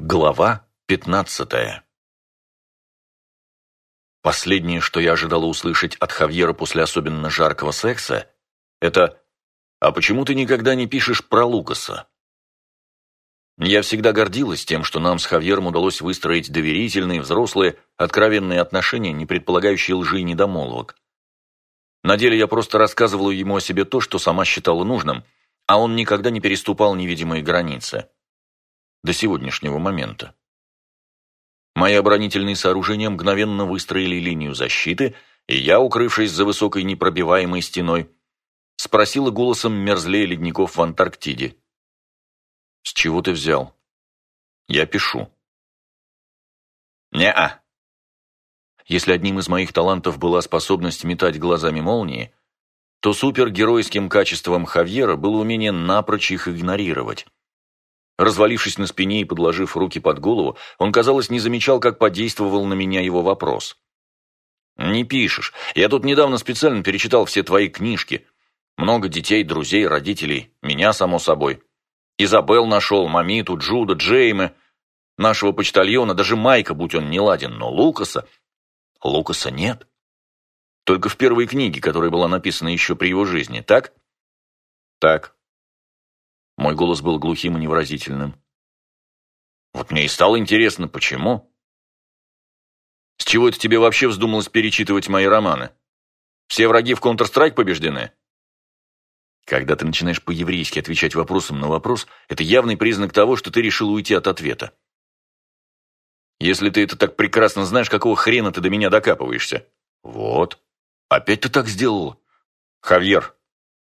Глава пятнадцатая Последнее, что я ожидала услышать от Хавьера после особенно жаркого секса, это «А почему ты никогда не пишешь про Лукаса?» Я всегда гордилась тем, что нам с Хавьером удалось выстроить доверительные, взрослые, откровенные отношения, не предполагающие лжи и недомолвок. На деле я просто рассказывала ему о себе то, что сама считала нужным, а он никогда не переступал невидимые границы до сегодняшнего момента. Мои оборонительные сооружения мгновенно выстроили линию защиты, и я, укрывшись за высокой непробиваемой стеной, спросила голосом мерзлее ледников в Антарктиде. «С чего ты взял?» «Я пишу». «Не-а». Если одним из моих талантов была способность метать глазами молнии, то супергеройским качеством Хавьера было умение напрочь их игнорировать. Развалившись на спине и подложив руки под голову, он, казалось, не замечал, как подействовал на меня его вопрос. «Не пишешь. Я тут недавно специально перечитал все твои книжки. Много детей, друзей, родителей. Меня, само собой. Изабел нашел, Мамиту, Джуда, Джейма, нашего почтальона, даже Майка, будь он не ладен, но Лукаса... Лукаса нет. Только в первой книге, которая была написана еще при его жизни, так? Так. Мой голос был глухим и невыразительным. Вот мне и стало интересно, почему? С чего это тебе вообще вздумалось перечитывать мои романы? Все враги в Counter-Strike побеждены? Когда ты начинаешь по-еврейски отвечать вопросом на вопрос, это явный признак того, что ты решил уйти от ответа. Если ты это так прекрасно знаешь, какого хрена ты до меня докапываешься? Вот. Опять ты так сделал. Хавьер,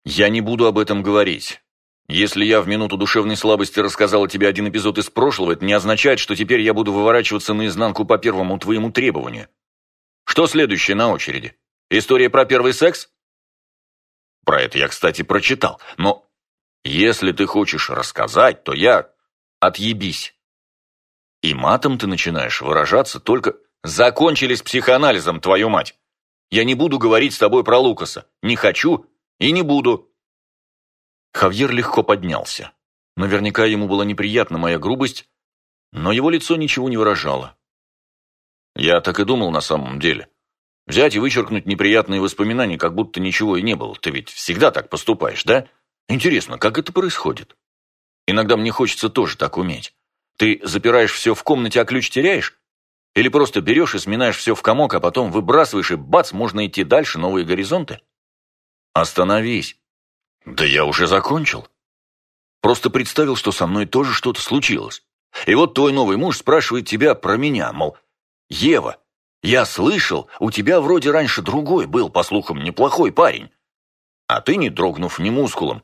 я не буду об этом говорить. Если я в минуту душевной слабости рассказала тебе один эпизод из прошлого, это не означает, что теперь я буду выворачиваться наизнанку по первому твоему требованию. Что следующее на очереди? История про первый секс? Про это я, кстати, прочитал. Но если ты хочешь рассказать, то я... Отъебись. И матом ты начинаешь выражаться только... Закончили с психоанализом, твою мать. Я не буду говорить с тобой про Лукаса. Не хочу и не буду. Хавьер легко поднялся. Наверняка ему была неприятна моя грубость, но его лицо ничего не выражало. Я так и думал на самом деле. Взять и вычеркнуть неприятные воспоминания, как будто ничего и не было. Ты ведь всегда так поступаешь, да? Интересно, как это происходит? Иногда мне хочется тоже так уметь. Ты запираешь все в комнате, а ключ теряешь? Или просто берешь и сминаешь все в комок, а потом выбрасываешь, и бац, можно идти дальше, новые горизонты? Остановись. Да я уже закончил. Просто представил, что со мной тоже что-то случилось. И вот твой новый муж спрашивает тебя про меня, мол, Ева, я слышал, у тебя вроде раньше другой был, по слухам, неплохой парень. А ты, не дрогнув ни мускулом,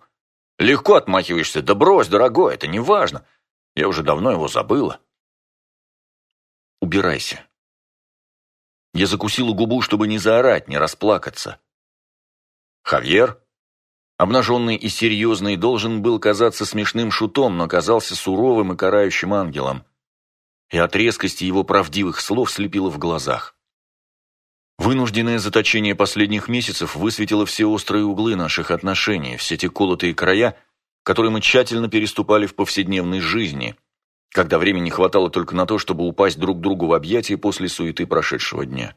легко отмахиваешься, да брось, дорогой, это не важно. Я уже давно его забыла. Убирайся. Я закусила губу, чтобы не заорать, не расплакаться. Хавьер, Обнаженный и серьезный должен был казаться смешным шутом, но казался суровым и карающим ангелом. И от резкости его правдивых слов слепило в глазах. Вынужденное заточение последних месяцев высветило все острые углы наших отношений, все те колотые края, которые мы тщательно переступали в повседневной жизни, когда времени хватало только на то, чтобы упасть друг другу в объятия после суеты прошедшего дня.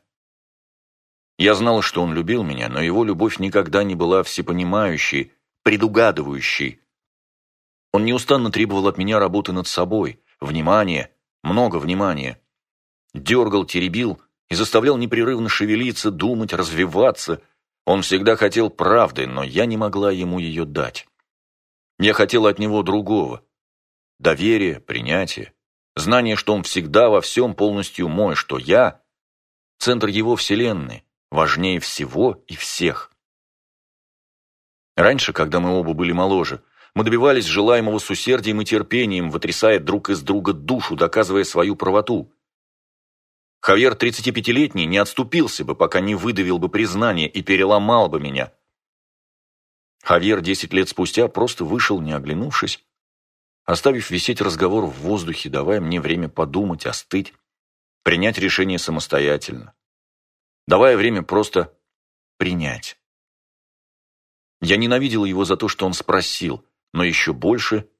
Я знала, что он любил меня, но его любовь никогда не была всепонимающей, предугадывающей. Он неустанно требовал от меня работы над собой, внимания, много внимания. Дергал, теребил и заставлял непрерывно шевелиться, думать, развиваться. Он всегда хотел правды, но я не могла ему ее дать. Я хотела от него другого. Доверие, принятие, знание, что он всегда во всем полностью мой, что я – центр его вселенной, важнее всего и всех. Раньше, когда мы оба были моложе, мы добивались желаемого с усердием и терпением, вытрясая друг из друга душу, доказывая свою правоту. Хавьер, 35-летний, не отступился бы, пока не выдавил бы признание и переломал бы меня. Хавьер 10 лет спустя просто вышел, не оглянувшись, оставив висеть разговор в воздухе, давая мне время подумать, остыть, принять решение самостоятельно давая время просто принять. Я ненавидела его за то, что он спросил, но еще больше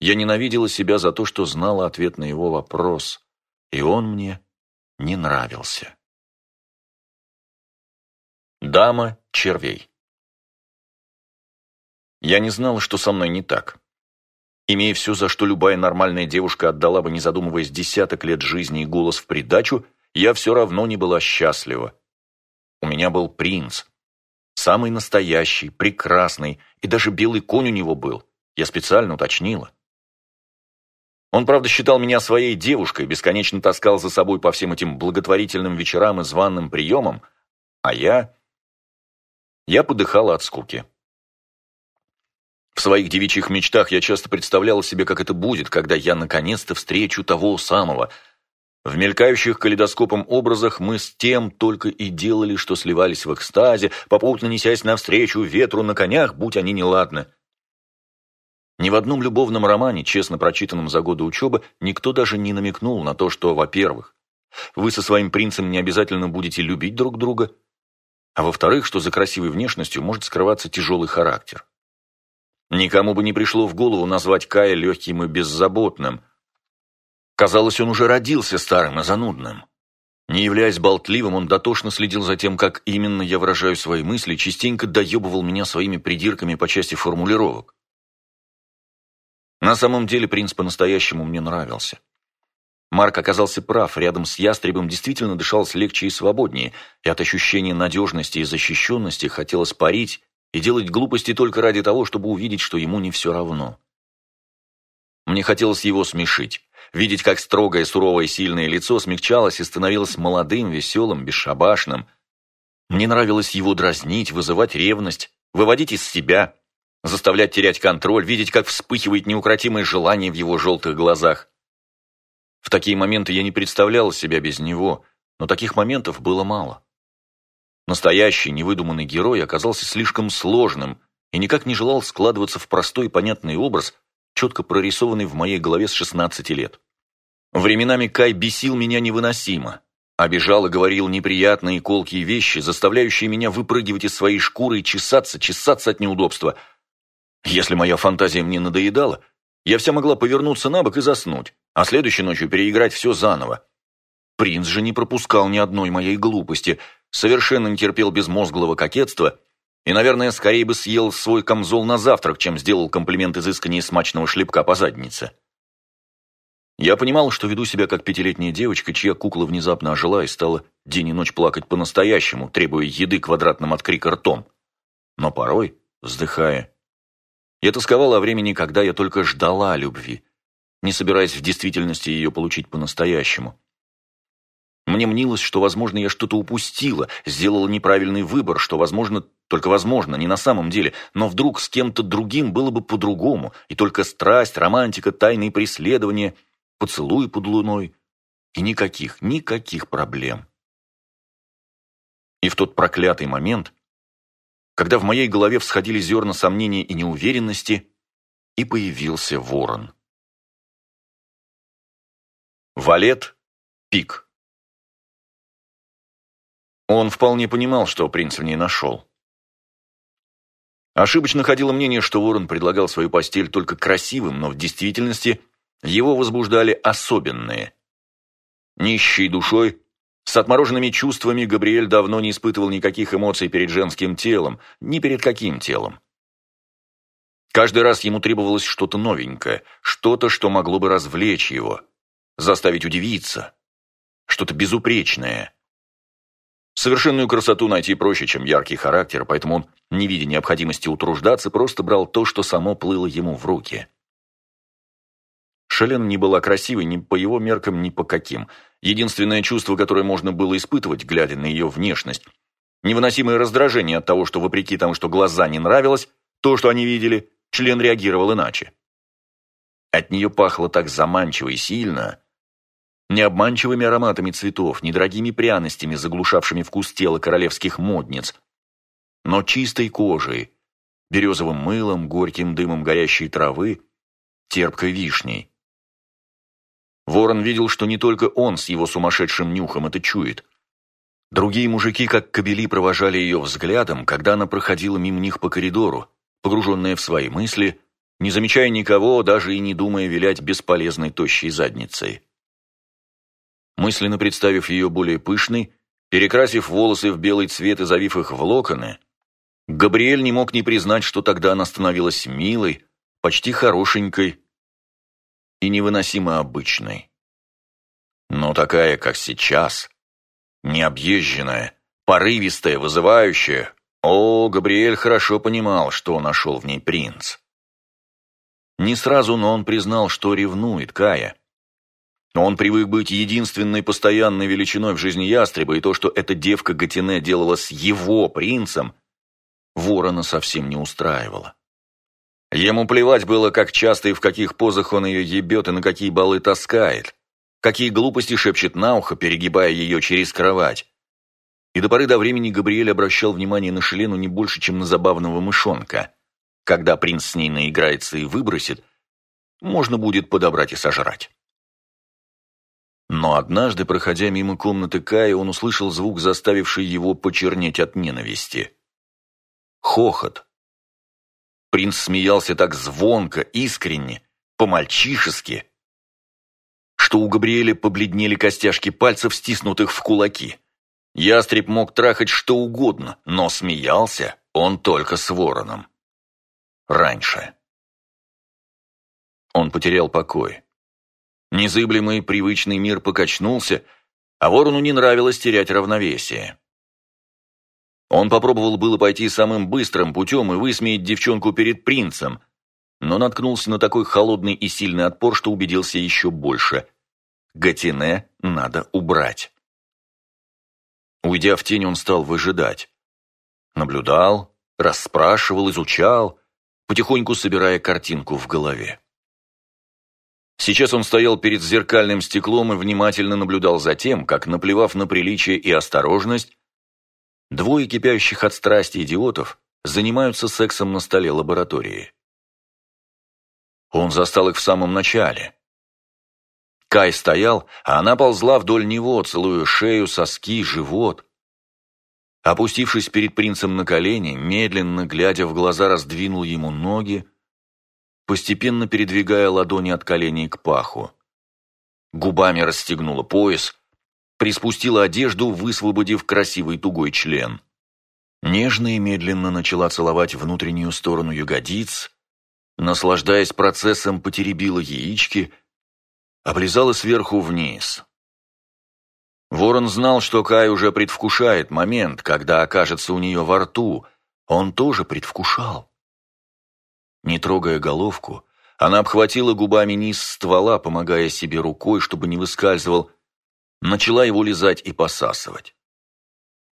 Я ненавидела себя за то, что знала ответ на его вопрос, и он мне не нравился. Дама червей Я не знала, что со мной не так. Имея все, за что любая нормальная девушка отдала бы, не задумываясь, десяток лет жизни и голос в придачу, я все равно не была счастлива. У меня был принц. Самый настоящий, прекрасный, и даже белый конь у него был. Я специально уточнила. Он, правда, считал меня своей девушкой, бесконечно таскал за собой по всем этим благотворительным вечерам и званным приемам, а я... Я подыхала от скуки. В своих девичьих мечтах я часто представляла себе, как это будет, когда я наконец-то встречу того самого. В мелькающих калейдоскопом образах мы с тем только и делали, что сливались в экстазе, попутно несясь навстречу ветру на конях, будь они неладны. Ни в одном любовном романе, честно прочитанном за годы учебы, никто даже не намекнул на то, что, во-первых, вы со своим принцем не обязательно будете любить друг друга, а во-вторых, что за красивой внешностью может скрываться тяжелый характер. Никому бы не пришло в голову назвать Кая легким и беззаботным. Казалось, он уже родился старым и занудным. Не являясь болтливым, он дотошно следил за тем, как именно я выражаю свои мысли, частенько доебывал меня своими придирками по части формулировок. На самом деле принц по-настоящему мне нравился. Марк оказался прав, рядом с ястребом действительно дышалось легче и свободнее, и от ощущения надежности и защищенности хотелось парить и делать глупости только ради того, чтобы увидеть, что ему не все равно. Мне хотелось его смешить, видеть, как строгое, суровое, сильное лицо смягчалось и становилось молодым, веселым, бесшабашным. Мне нравилось его дразнить, вызывать ревность, выводить из себя, заставлять терять контроль, видеть, как вспыхивает неукротимое желание в его желтых глазах. В такие моменты я не представлял себя без него, но таких моментов было мало. Настоящий, невыдуманный герой оказался слишком сложным и никак не желал складываться в простой и понятный образ, четко прорисованный в моей голове с 16 лет. Временами Кай бесил меня невыносимо. Обижал и говорил неприятные колкие вещи, заставляющие меня выпрыгивать из своей шкуры и чесаться, чесаться от неудобства – если моя фантазия мне надоедала, я вся могла повернуться на бок и заснуть, а следующей ночью переиграть все заново. Принц же не пропускал ни одной моей глупости, совершенно не терпел безмозглого кокетства и, наверное, скорее бы съел свой камзол на завтрак, чем сделал комплимент изысканнее смачного шлепка по заднице. Я понимал, что веду себя как пятилетняя девочка, чья кукла внезапно ожила и стала день и ночь плакать по-настоящему, требуя еды квадратным от крика ртом. Но порой, вздыхая, я тосковала о времени, когда я только ждала любви, не собираясь в действительности ее получить по-настоящему. Мне мнилось, что, возможно, я что-то упустила, сделала неправильный выбор, что, возможно, только возможно, не на самом деле, но вдруг с кем-то другим было бы по-другому, и только страсть, романтика, тайные преследования, поцелуи под луной, и никаких, никаких проблем. И в тот проклятый момент когда в моей голове всходили зерна сомнения и неуверенности, и появился ворон. Валет Пик Он вполне понимал, что принц в ней нашел. Ошибочно ходило мнение, что ворон предлагал свою постель только красивым, но в действительности его возбуждали особенные. Нищей душой, с отмороженными чувствами Габриэль давно не испытывал никаких эмоций перед женским телом, ни перед каким телом. Каждый раз ему требовалось что-то новенькое, что-то, что могло бы развлечь его, заставить удивиться, что-то безупречное. Совершенную красоту найти проще, чем яркий характер, поэтому он, не видя необходимости утруждаться, просто брал то, что само плыло ему в руки. Шелен не была красивой ни по его меркам, ни по каким – Единственное чувство, которое можно было испытывать, глядя на ее внешность, невыносимое раздражение от того, что, вопреки тому, что глаза не нравилось, то, что они видели, член реагировал иначе. От нее пахло так заманчиво и сильно, не обманчивыми ароматами цветов, не дорогими пряностями, заглушавшими вкус тела королевских модниц, но чистой кожей, березовым мылом, горьким дымом горящей травы, терпкой вишней. Ворон видел, что не только он с его сумасшедшим нюхом это чует. Другие мужики, как кобели, провожали ее взглядом, когда она проходила мимо них по коридору, погруженная в свои мысли, не замечая никого, даже и не думая вилять бесполезной тощей задницей. Мысленно представив ее более пышной, перекрасив волосы в белый цвет и завив их в локоны, Габриэль не мог не признать, что тогда она становилась милой, почти хорошенькой и невыносимо обычной. Но такая, как сейчас, необъезженная, порывистая, вызывающая, о, Габриэль хорошо понимал, что нашел в ней принц. Не сразу, но он признал, что ревнует Кая. Он привык быть единственной постоянной величиной в жизни ястреба, и то, что эта девка Гатине делала с его принцем, ворона совсем не устраивало. Ему плевать было, как часто и в каких позах он ее ебет и на какие балы таскает, какие глупости шепчет на ухо, перегибая ее через кровать. И до поры до времени Габриэль обращал внимание на Шелену не больше, чем на забавного мышонка. Когда принц с ней наиграется и выбросит, можно будет подобрать и сожрать. Но однажды, проходя мимо комнаты Кая, он услышал звук, заставивший его почернеть от ненависти. Хохот. Принц смеялся так звонко, искренне, по-мальчишески, что у Габриэля побледнели костяшки пальцев, стиснутых в кулаки. Ястреб мог трахать что угодно, но смеялся он только с вороном. Раньше. Он потерял покой. Незыблемый привычный мир покачнулся, а ворону не нравилось терять равновесие. Он попробовал было пойти самым быстрым путем и высмеять девчонку перед принцем, но наткнулся на такой холодный и сильный отпор, что убедился еще больше. Гатине надо убрать. Уйдя в тень, он стал выжидать. Наблюдал, расспрашивал, изучал, потихоньку собирая картинку в голове. Сейчас он стоял перед зеркальным стеклом и внимательно наблюдал за тем, как, наплевав на приличие и осторожность, Двое кипящих от страсти идиотов занимаются сексом на столе лаборатории. Он застал их в самом начале. Кай стоял, а она ползла вдоль него, целуя шею, соски, живот. Опустившись перед принцем на колени, медленно, глядя в глаза, раздвинул ему ноги, постепенно передвигая ладони от коленей к паху. Губами расстегнула пояс, приспустила одежду, высвободив красивый тугой член. Нежно и медленно начала целовать внутреннюю сторону ягодиц, наслаждаясь процессом, потеребила яички, облизала сверху вниз. Ворон знал, что Кай уже предвкушает момент, когда окажется у нее во рту. Он тоже предвкушал. Не трогая головку, она обхватила губами низ ствола, помогая себе рукой, чтобы не выскальзывал начала его лизать и посасывать.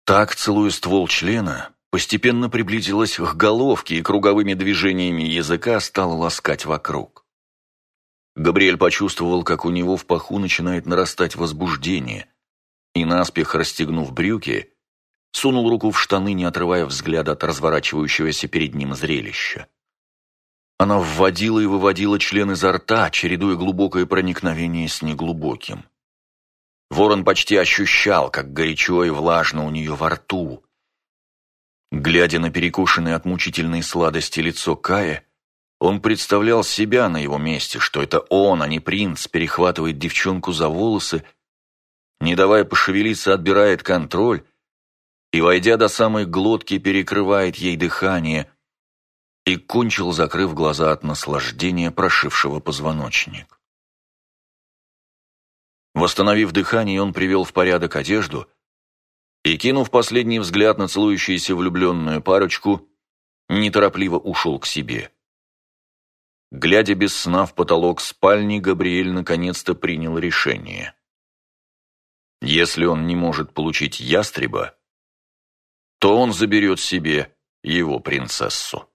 Так, целуя ствол члена, постепенно приблизилась к головке и круговыми движениями языка стала ласкать вокруг. Габриэль почувствовал, как у него в паху начинает нарастать возбуждение, и, наспех расстегнув брюки, сунул руку в штаны, не отрывая взгляда от разворачивающегося перед ним зрелища. Она вводила и выводила член изо рта, чередуя глубокое проникновение с неглубоким. Ворон почти ощущал, как горячо и влажно у нее во рту. Глядя на перекушенное от мучительной сладости лицо Кая, он представлял себя на его месте, что это он, а не принц, перехватывает девчонку за волосы, не давая пошевелиться, отбирает контроль и, войдя до самой глотки, перекрывает ей дыхание и кончил, закрыв глаза от наслаждения, прошившего позвоночник. Восстановив дыхание, он привел в порядок одежду и, кинув последний взгляд на целующуюся влюбленную парочку, неторопливо ушел к себе. Глядя без сна в потолок спальни, Габриэль наконец-то принял решение. Если он не может получить ястреба, то он заберет себе его принцессу.